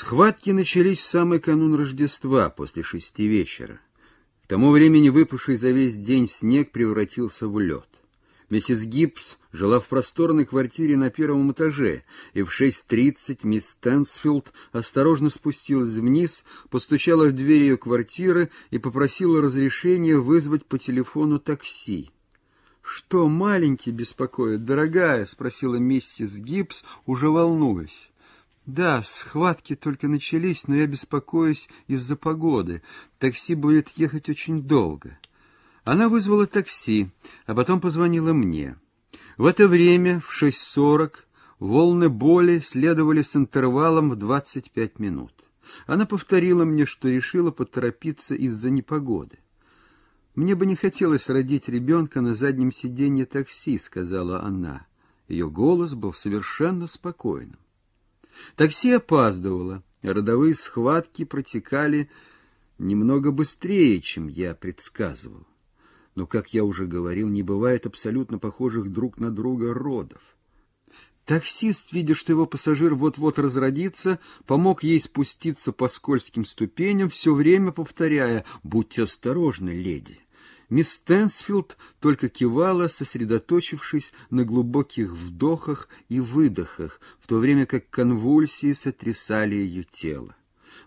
Схватки начались в самый канун Рождества, после шести вечера. К тому времени выпавший за весь день снег превратился в лед. Миссис Гибс жила в просторной квартире на первом этаже, и в 6.30 мисс Стэнсфилд осторожно спустилась вниз, постучала в дверь ее квартиры и попросила разрешения вызвать по телефону такси. «Что маленький беспокоит, дорогая?» — спросила миссис Гибс, уже волнуясь. «Да, схватки только начались, но я беспокоюсь из-за погоды. Такси будет ехать очень долго». Она вызвала такси, а потом позвонила мне. В это время, в 6.40, волны боли следовали с интервалом в 25 минут. Она повторила мне, что решила поторопиться из-за непогоды. «Мне бы не хотелось родить ребенка на заднем сиденье такси», — сказала она. Ее голос был совершенно спокойным. Такси опаздывало, родовые схватки протекали немного быстрее, чем я предсказывал. Но, как я уже говорил, не бывает абсолютно похожих друг на друга родов. Таксист, видя, что его пассажир вот-вот разродится, помог ей спуститься по скользким ступеням, все время повторяя «Будьте осторожны, леди». Мисс Стэнсфилд только кивала, сосредоточившись на глубоких вдохах и выдохах, в то время как конвульсии сотрясали ее тело.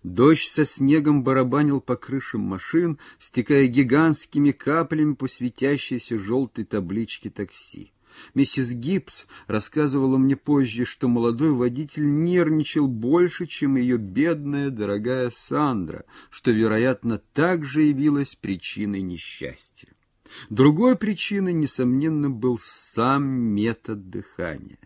Дождь со снегом барабанил по крышам машин, стекая гигантскими каплями по светящейся желтой табличке такси. Миссис Гибс рассказывала мне позже, что молодой водитель нервничал больше, чем ее бедная, дорогая Сандра, что, вероятно, также явилось причиной несчастья. Другой причиной, несомненно, был сам метод дыхания.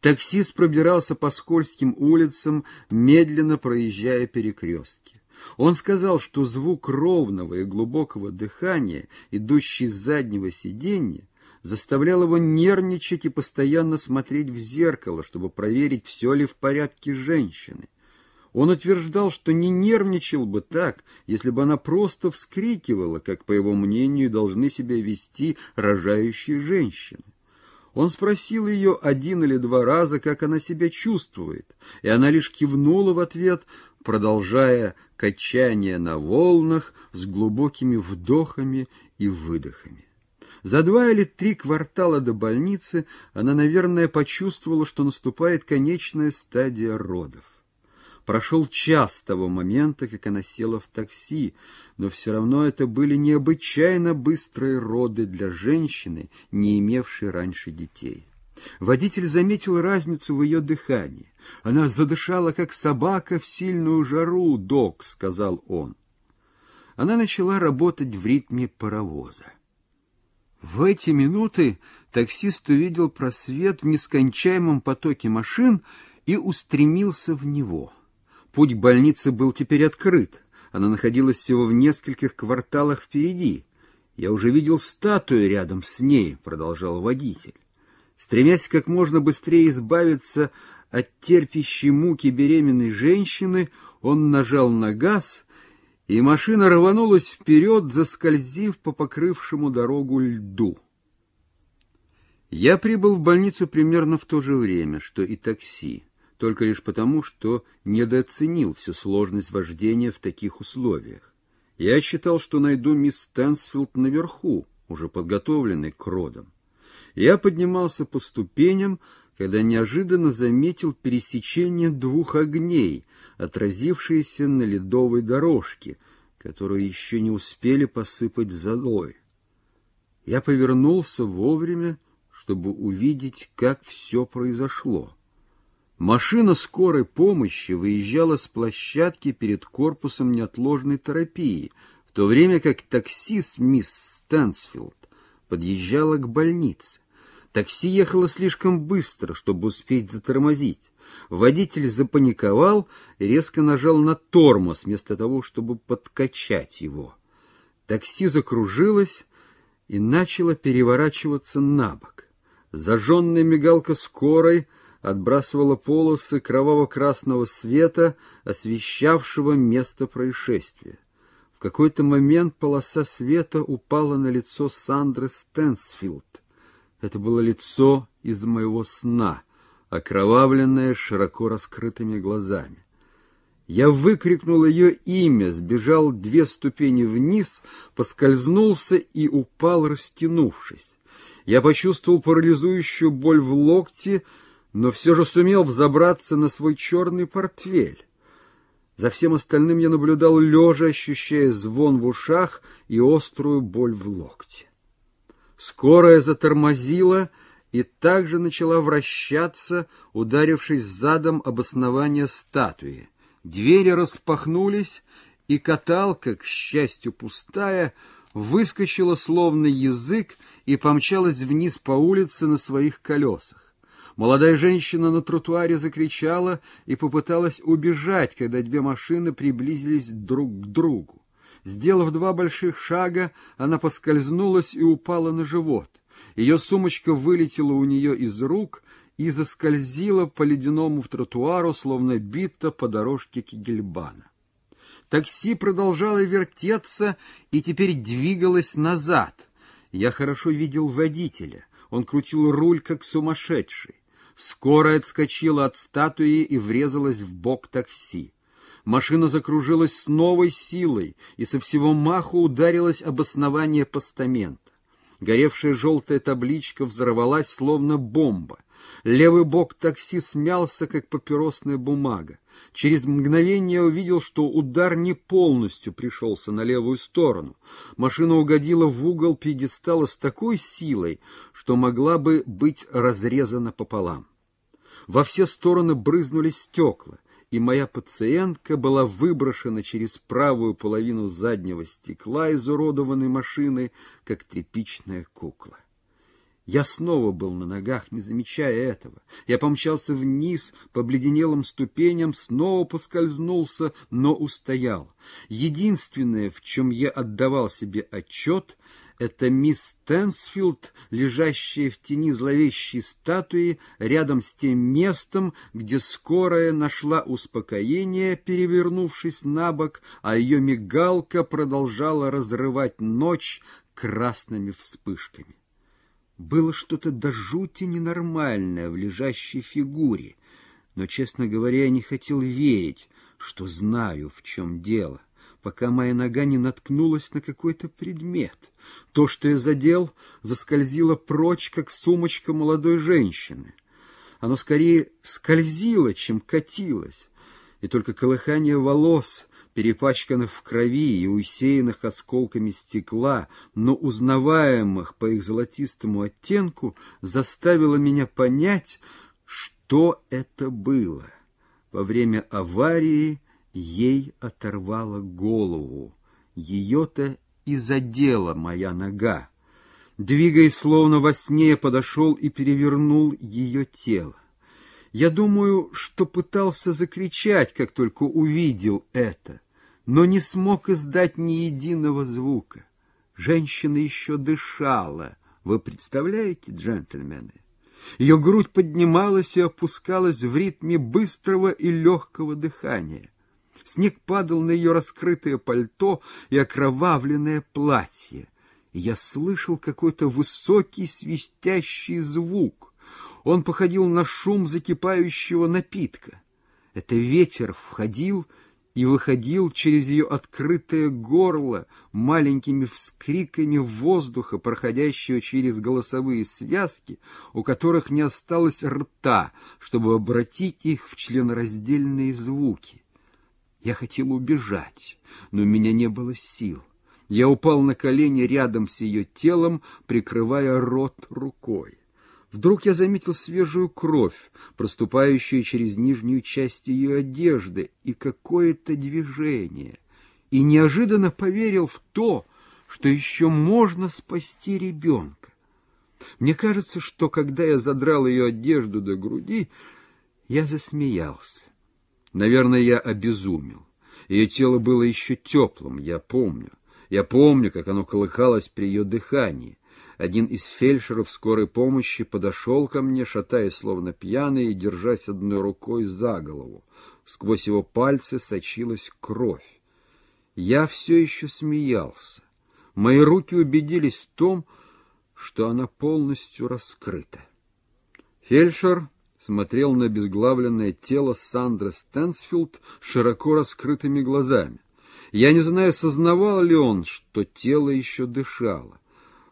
Таксист пробирался по скользким улицам, медленно проезжая перекрестки. Он сказал, что звук ровного и глубокого дыхания, идущий с заднего сиденья, заставлял его нервничать и постоянно смотреть в зеркало, чтобы проверить, все ли в порядке женщины. Он утверждал, что не нервничал бы так, если бы она просто вскрикивала, как, по его мнению, должны себя вести рожающие женщины. Он спросил ее один или два раза, как она себя чувствует, и она лишь кивнула в ответ, продолжая качание на волнах с глубокими вдохами и выдохами. За два или три квартала до больницы она, наверное, почувствовала, что наступает конечная стадия родов. Прошел час с того момента, как она села в такси, но все равно это были необычайно быстрые роды для женщины, не имевшей раньше детей. Водитель заметил разницу в ее дыхании. Она задышала, как собака в сильную жару, док, — сказал он. Она начала работать в ритме паровоза. В эти минуты таксист увидел просвет в нескончаемом потоке машин и устремился в него — Путь к больнице был теперь открыт. Она находилась всего в нескольких кварталах впереди. Я уже видел статую рядом с ней, продолжал водитель. Стремясь как можно быстрее избавиться от терпящей муки беременной женщины, он нажал на газ, и машина рванулась вперед, заскользив по покрывшему дорогу льду. Я прибыл в больницу примерно в то же время, что и такси только лишь потому, что недооценил всю сложность вождения в таких условиях. Я считал, что найду мисс Стэнсфилд наверху, уже подготовленной к родам. Я поднимался по ступеням, когда неожиданно заметил пересечение двух огней, отразившиеся на ледовой дорожке, которую еще не успели посыпать золой. Я повернулся вовремя, чтобы увидеть, как все произошло. Машина скорой помощи выезжала с площадки перед корпусом неотложной терапии, в то время как такси с мисс Стэнсфилд подъезжало к больнице. Такси ехало слишком быстро, чтобы успеть затормозить. Водитель запаниковал и резко нажал на тормоз, вместо того, чтобы подкачать его. Такси закружилось и начало переворачиваться на бок. Зажженная мигалка скорой — отбрасывала полосы кроваво-красного света, освещавшего место происшествия. В какой-то момент полоса света упала на лицо Сандры Стэнсфилд. Это было лицо из моего сна, окровавленное широко раскрытыми глазами. Я выкрикнул ее имя, сбежал две ступени вниз, поскользнулся и упал, растянувшись. Я почувствовал парализующую боль в локте, но все же сумел взобраться на свой черный портфель. За всем остальным я наблюдал лежа, ощущая звон в ушах и острую боль в локте. Скорая затормозила и также начала вращаться, ударившись задом об основание статуи. Двери распахнулись, и каталка, к счастью пустая, выскочила словно язык и помчалась вниз по улице на своих колесах. Молодая женщина на тротуаре закричала и попыталась убежать, когда две машины приблизились друг к другу. Сделав два больших шага, она поскользнулась и упала на живот. Ее сумочка вылетела у нее из рук и заскользила по ледяному тротуару, словно бита по дорожке Кигельбана. Такси продолжало вертеться и теперь двигалось назад. Я хорошо видел водителя. Он крутил руль, как сумасшедший. Скорая отскочила от статуи и врезалась в бок такси. Машина закружилась с новой силой и со всего маху ударилась об основание постамента. Горевшая желтая табличка взорвалась, словно бомба. Левый бок такси смялся, как папиросная бумага. Через мгновение я увидел, что удар не полностью пришелся на левую сторону. Машина угодила в угол пьедестала с такой силой, что могла бы быть разрезана пополам. Во все стороны брызнули стекла, и моя пациентка была выброшена через правую половину заднего стекла изуродованной машины, как тряпичная кукла. Я снова был на ногах, не замечая этого. Я помчался вниз по обледенелым ступеням, снова поскользнулся, но устоял. Единственное, в чем я отдавал себе отчет, это мисс Тенсфилд, лежащая в тени зловещей статуи рядом с тем местом, где скорая нашла успокоение, перевернувшись на бок, а ее мигалка продолжала разрывать ночь красными вспышками. Было что-то до жути ненормальное в лежащей фигуре, но, честно говоря, я не хотел верить, что знаю, в чем дело, пока моя нога не наткнулась на какой-то предмет. То, что я задел, заскользило прочь, как сумочка молодой женщины. Оно скорее скользило, чем катилось, и только колыхание волос перепачканных в крови и усеянных осколками стекла, но узнаваемых по их золотистому оттенку, заставило меня понять, что это было. Во время аварии ей оторвало голову. Ее-то и задела моя нога. Двигаясь словно во сне, подошел и перевернул ее тело. Я думаю, что пытался закричать, как только увидел это но не смог издать ни единого звука. Женщина еще дышала. Вы представляете, джентльмены? Ее грудь поднималась и опускалась в ритме быстрого и легкого дыхания. Снег падал на ее раскрытое пальто и окровавленное платье. И я слышал какой-то высокий свистящий звук. Он походил на шум закипающего напитка. Это ветер входил и выходил через ее открытое горло маленькими вскриками воздуха, проходящего через голосовые связки, у которых не осталось рта, чтобы обратить их в членораздельные звуки. Я хотел убежать, но у меня не было сил. Я упал на колени рядом с ее телом, прикрывая рот рукой. Вдруг я заметил свежую кровь, проступающую через нижнюю часть ее одежды, и какое-то движение, и неожиданно поверил в то, что еще можно спасти ребенка. Мне кажется, что когда я задрал ее одежду до груди, я засмеялся. Наверное, я обезумел. Ее тело было еще теплым, я помню. Я помню, как оно колыхалось при ее дыхании. Один из фельдшеров скорой помощи подошел ко мне, шатаясь словно пьяный и держась одной рукой за голову. Сквозь его пальцы сочилась кровь. Я все еще смеялся. Мои руки убедились в том, что она полностью раскрыта. Фельдшер смотрел на безглавленное тело Сандры Стэнсфилд широко раскрытыми глазами. Я не знаю, сознавал ли он, что тело еще дышало.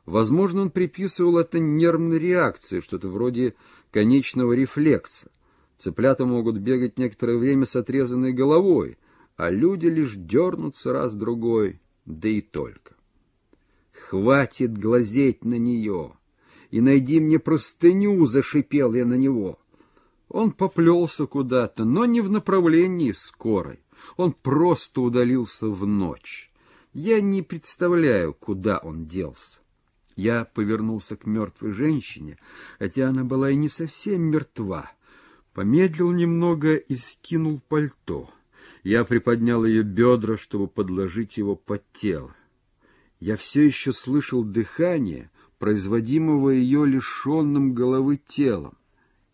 Возможно, он приписывал это нервной реакции, что-то вроде конечного рефлекса. Цыплята могут бегать некоторое время с отрезанной головой, а люди лишь дернутся раз-другой, да и только. «Хватит глазеть на нее!» и найди мне простыню, — зашипел я на него. Он поплелся куда-то, но не в направлении скорой. Он просто удалился в ночь. Я не представляю, куда он делся. Я повернулся к мертвой женщине, хотя она была и не совсем мертва. Помедлил немного и скинул пальто. Я приподнял ее бедра, чтобы подложить его под тело. Я все еще слышал дыхание, производимого ее лишенным головы телом.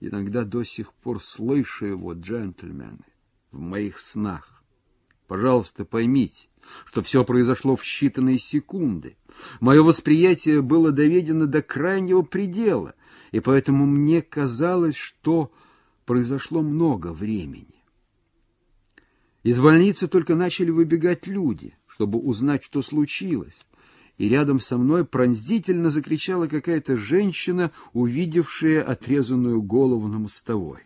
Иногда до сих пор слышу его, джентльмены, в моих снах. Пожалуйста, поймите, что все произошло в считанные секунды. Мое восприятие было доведено до крайнего предела, и поэтому мне казалось, что произошло много времени. Из больницы только начали выбегать люди, чтобы узнать, что случилось и рядом со мной пронзительно закричала какая-то женщина, увидевшая отрезанную голову на мостовой.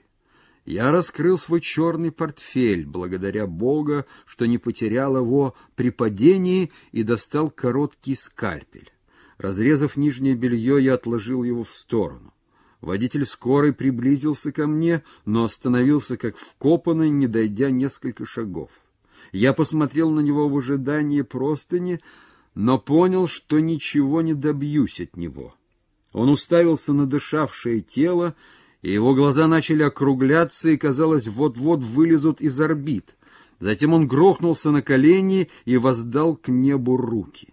Я раскрыл свой черный портфель, благодаря Бога, что не потерял его при падении, и достал короткий скальпель. Разрезав нижнее белье, я отложил его в сторону. Водитель скорой приблизился ко мне, но остановился как вкопанный, не дойдя несколько шагов. Я посмотрел на него в ожидании простыни, но понял, что ничего не добьюсь от него. Он уставился на дышавшее тело, и его глаза начали округляться и, казалось, вот-вот вылезут из орбит. Затем он грохнулся на колени и воздал к небу руки.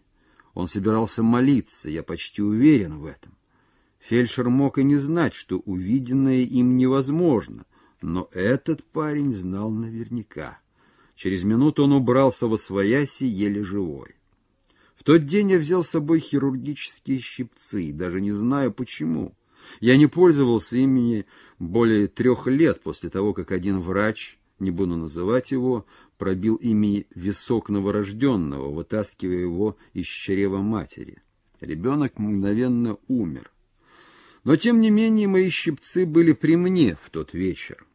Он собирался молиться, я почти уверен в этом. Фельдшер мог и не знать, что увиденное им невозможно, но этот парень знал наверняка. Через минуту он убрался во свояси еле живой. Тот день я взял с собой хирургические щипцы, даже не знаю почему. Я не пользовался ими более трех лет после того, как один врач, не буду называть его, пробил ими висок новорожденного, вытаскивая его из чрева матери. Ребенок мгновенно умер. Но, тем не менее, мои щипцы были при мне в тот вечер.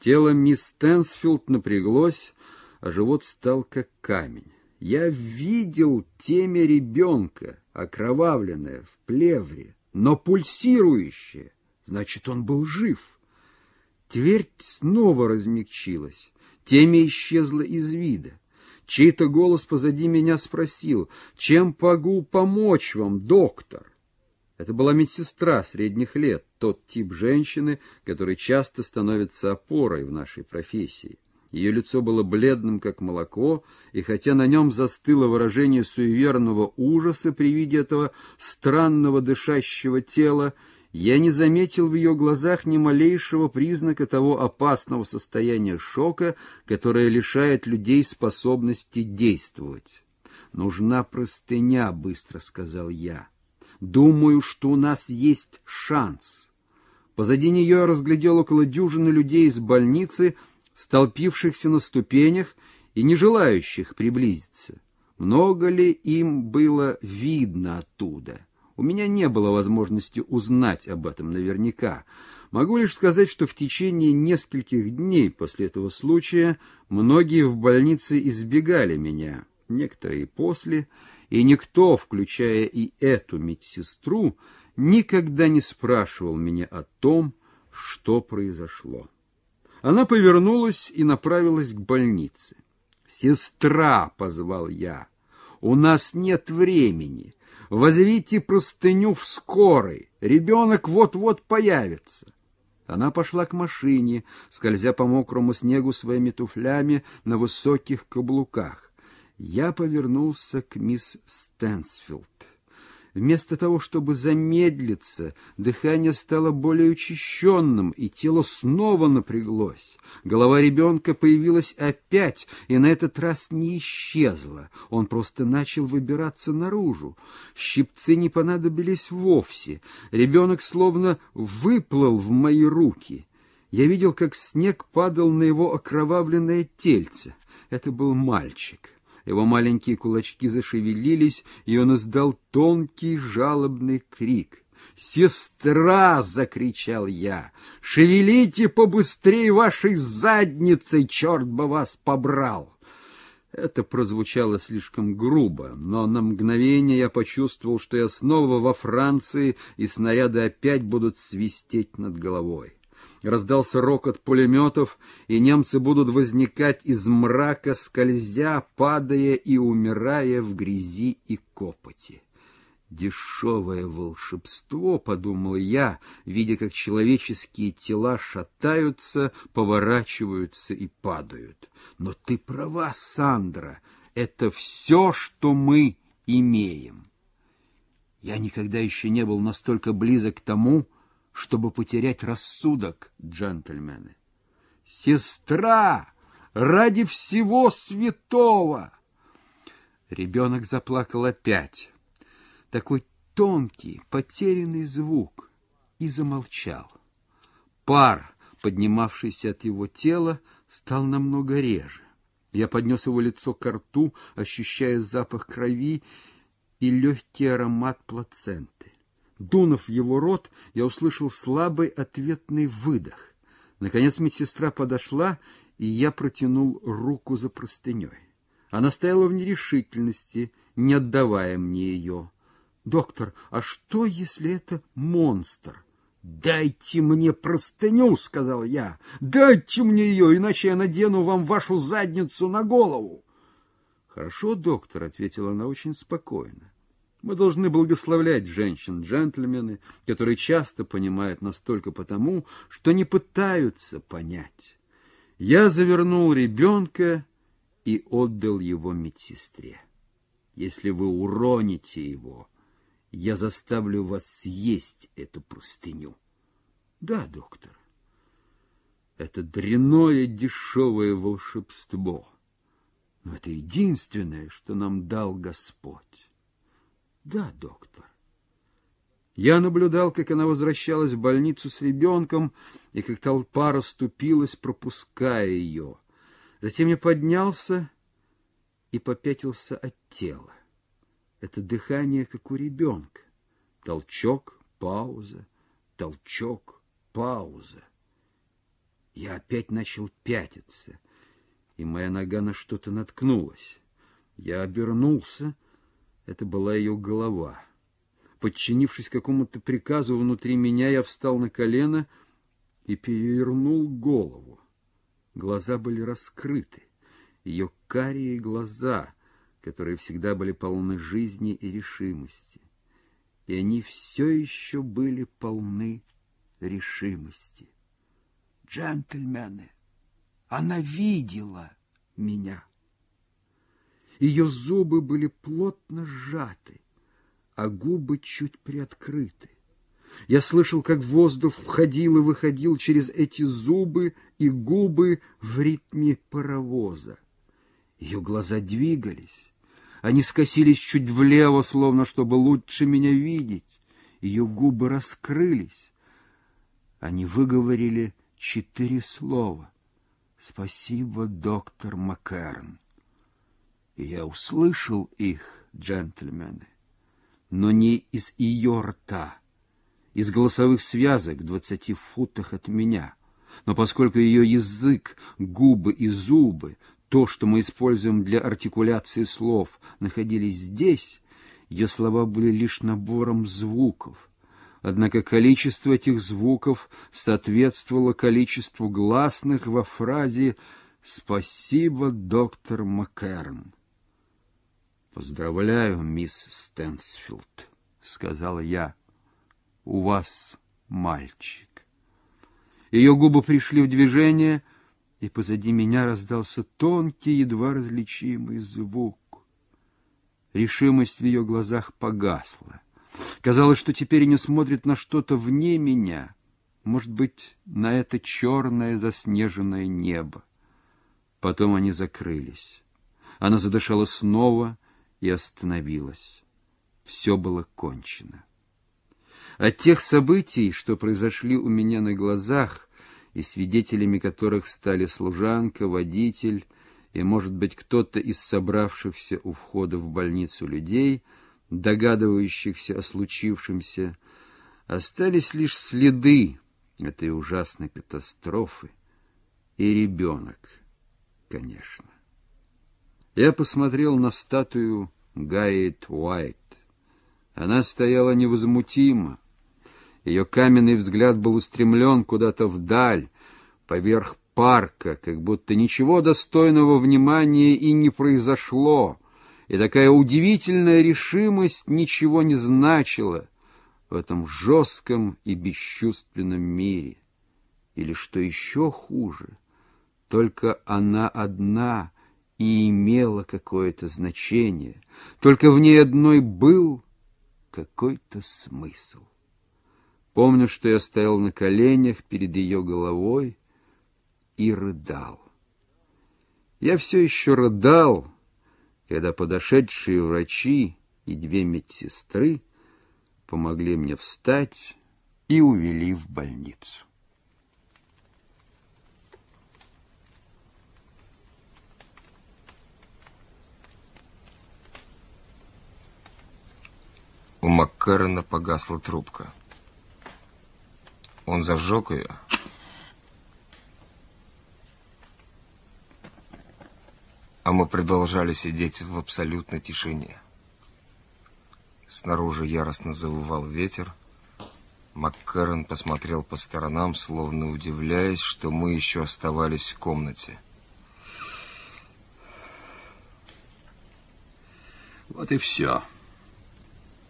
Тело мисс Стэнсфилд напряглось, а живот стал как камень. Я видел темя ребенка, окровавленное в плевре, но пульсирующее. Значит, он был жив. Твердь снова размягчилась. Темя исчезла из вида. Чей-то голос позади меня спросил, чем могу помочь вам, доктор? Это была медсестра средних лет, тот тип женщины, который часто становится опорой в нашей профессии. Ее лицо было бледным, как молоко, и хотя на нем застыло выражение суеверного ужаса при виде этого странного дышащего тела, я не заметил в ее глазах ни малейшего признака того опасного состояния шока, которое лишает людей способности действовать. «Нужна простыня», — быстро сказал я. «Думаю, что у нас есть шанс». Позади нее я разглядел около дюжины людей из больницы — столпившихся на ступенях и не желающих приблизиться. Много ли им было видно оттуда? У меня не было возможности узнать об этом наверняка. Могу лишь сказать, что в течение нескольких дней после этого случая многие в больнице избегали меня, некоторые после, и никто, включая и эту медсестру, никогда не спрашивал меня о том, что произошло. Она повернулась и направилась к больнице. «Сестра!» — позвал я. «У нас нет времени. Возьмите простыню в скорой. Ребенок вот-вот появится». Она пошла к машине, скользя по мокрому снегу своими туфлями на высоких каблуках. Я повернулся к мисс Стэнсфилд. Вместо того, чтобы замедлиться, дыхание стало более учащенным, и тело снова напряглось. Голова ребенка появилась опять, и на этот раз не исчезла. Он просто начал выбираться наружу. Щипцы не понадобились вовсе. Ребенок словно выплыл в мои руки. Я видел, как снег падал на его окровавленное тельце. Это был мальчик. Его маленькие кулачки зашевелились, и он издал тонкий жалобный крик. «Сестра!» — закричал я. «Шевелите побыстрее вашей задницей, черт бы вас побрал!» Это прозвучало слишком грубо, но на мгновение я почувствовал, что я снова во Франции, и снаряды опять будут свистеть над головой. Раздался рокот пулеметов, и немцы будут возникать из мрака, скользя, падая и умирая в грязи и копоти. Дешевое волшебство, — подумал я, видя, как человеческие тела шатаются, поворачиваются и падают. Но ты права, Сандра, это все, что мы имеем. Я никогда еще не был настолько близок к тому, чтобы потерять рассудок, джентльмены. Сестра! Ради всего святого! Ребенок заплакал опять такой тонкий, потерянный звук, и замолчал. Пар, поднимавшийся от его тела, стал намного реже. Я поднес его лицо к рту, ощущая запах крови и легкий аромат плаценты. Дунув его рот, я услышал слабый ответный выдох. Наконец медсестра подошла, и я протянул руку за простыней. Она стояла в нерешительности, не отдавая мне ее. Доктор, а что, если это монстр? «Дайте мне простыню», — сказал я. «Дайте мне ее, иначе я надену вам вашу задницу на голову». «Хорошо, доктор», — ответила она очень спокойно. «Мы должны благословлять женщин, джентльмены, которые часто понимают настолько потому, что не пытаются понять». Я завернул ребенка и отдал его медсестре. «Если вы уроните его...» Я заставлю вас съесть эту простыню. Да, доктор. Это дряное дешевое волшебство. Но это единственное, что нам дал Господь. Да, доктор. Я наблюдал, как она возвращалась в больницу с ребенком, и как толпа расступилась, пропуская ее. Затем я поднялся и попятился от тела. Это дыхание, как у ребенка. Толчок, пауза, толчок, пауза. Я опять начал пятиться, и моя нога на что-то наткнулась. Я обернулся. Это была ее голова. Подчинившись какому-то приказу внутри меня, я встал на колено и перевернул голову. Глаза были раскрыты. Ее карие глаза — которые всегда были полны жизни и решимости. И они все еще были полны решимости. Джентльмены, она видела меня. Ее зубы были плотно сжаты, а губы чуть приоткрыты. Я слышал, как воздух входил и выходил через эти зубы и губы в ритме паровоза. Ее глаза двигались, они скосились чуть влево, словно чтобы лучше меня видеть. Ее губы раскрылись. Они выговорили четыре слова. «Спасибо, доктор Маккарон». Я услышал их, джентльмены, но не из ее рта, из голосовых связок в двадцати футах от меня. Но поскольку ее язык, губы и зубы то, что мы используем для артикуляции слов, находились здесь, ее слова были лишь набором звуков. Однако количество этих звуков соответствовало количеству гласных во фразе «Спасибо, доктор Маккерн». «Поздравляю, мисс Стэнсфилд», — сказала я. «У вас мальчик». Ее губы пришли в движение — и позади меня раздался тонкий, едва различимый звук. Решимость в ее глазах погасла. Казалось, что теперь они смотрят на что-то вне меня, может быть, на это черное заснеженное небо. Потом они закрылись. Она задышала снова и остановилась. Все было кончено. От тех событий, что произошли у меня на глазах, и свидетелями которых стали служанка, водитель и, может быть, кто-то из собравшихся у входа в больницу людей, догадывающихся о случившемся, остались лишь следы этой ужасной катастрофы и ребенок, конечно. Я посмотрел на статую Гайет Уайт. Она стояла невозмутимо. Ее каменный взгляд был устремлен куда-то вдаль, поверх парка, как будто ничего достойного внимания и не произошло, и такая удивительная решимость ничего не значила в этом жестком и бесчувственном мире. Или, что еще хуже, только она одна и имела какое-то значение, только в ней одной был какой-то смысл. Помню, что я стоял на коленях перед ее головой и рыдал. Я все еще рыдал, когда подошедшие врачи и две медсестры помогли мне встать и увели в больницу. У Маккарена погасла трубка. Он зажег ее. А мы продолжали сидеть в абсолютной тишине. Снаружи яростно завывал ветер. Маккарен посмотрел по сторонам, словно удивляясь, что мы еще оставались в комнате. Вот и все.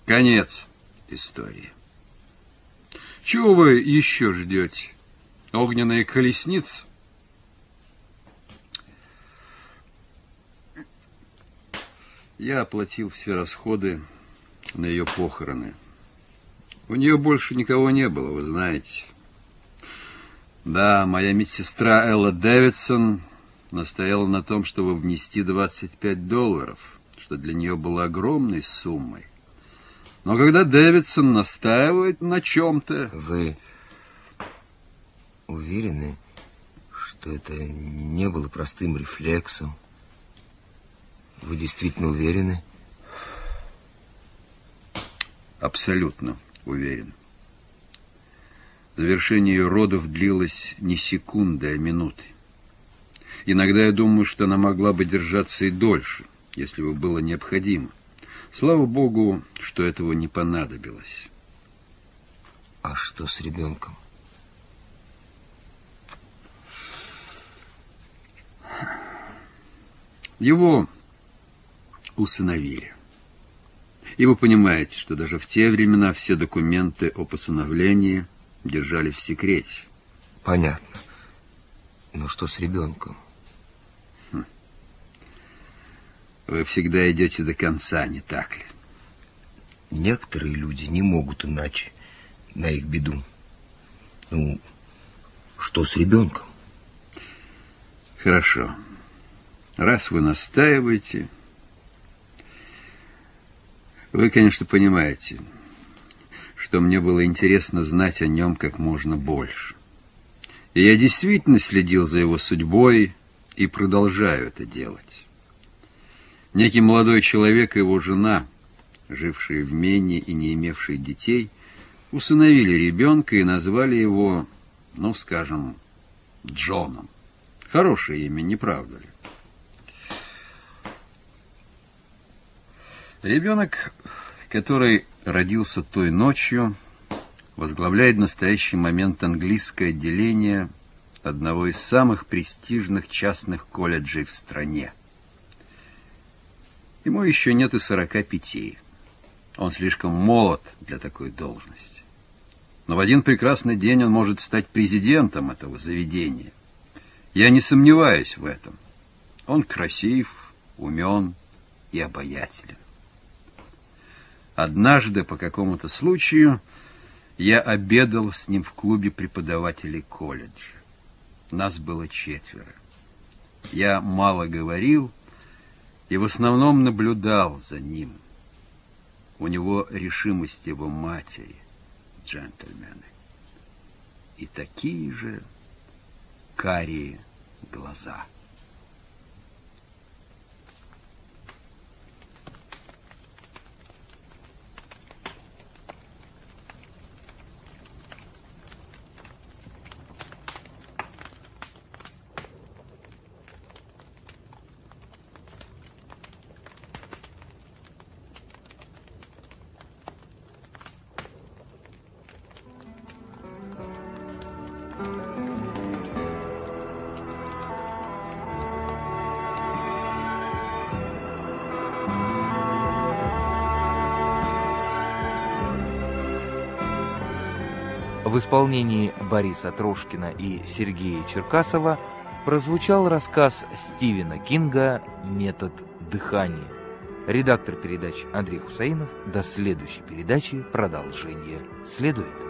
Конец истории. Чего вы еще ждете? Огненные колесницы? Я оплатил все расходы на ее похороны. У нее больше никого не было, вы знаете. Да, моя медсестра Элла Дэвидсон настояла на том, чтобы внести 25 долларов, что для нее было огромной суммой. Но когда Дэвидсон настаивает на чем-то... Вы уверены, что это не было простым рефлексом? Вы действительно уверены? Абсолютно уверен. Завершение ее родов длилось не секунды, а минуты. Иногда я думаю, что она могла бы держаться и дольше, если бы было необходимо. Слава Богу, что этого не понадобилось. А что с ребенком? Его усыновили. И вы понимаете, что даже в те времена все документы о посыновлении держали в секрете. Понятно. Но что с ребенком? Вы всегда идете до конца, не так ли? Некоторые люди не могут иначе на их беду. Ну, что с ребенком? Хорошо. Раз вы настаиваете, вы, конечно, понимаете, что мне было интересно знать о нем как можно больше. И я действительно следил за его судьбой и продолжаю это делать. Некий молодой человек и его жена, жившие в Мене и не имевшие детей, усыновили ребенка и назвали его, ну, скажем, Джоном. Хорошее имя, не правда ли? Ребенок, который родился той ночью, возглавляет в настоящий момент английское отделение одного из самых престижных частных колледжей в стране – Ему еще нет и сорока пяти. Он слишком молод для такой должности. Но в один прекрасный день он может стать президентом этого заведения. Я не сомневаюсь в этом. Он красив, умен и обаятелен. Однажды по какому-то случаю я обедал с ним в клубе преподавателей колледжа. Нас было четверо. Я мало говорил, и в основном наблюдал за ним. У него решимость его матери, джентльмены. И такие же карие глаза. В исполнении Бориса Трошкина и Сергея Черкасова прозвучал рассказ Стивена Кинга «Метод дыхания». Редактор передач Андрей Хусаинов. До следующей передачи продолжение следует.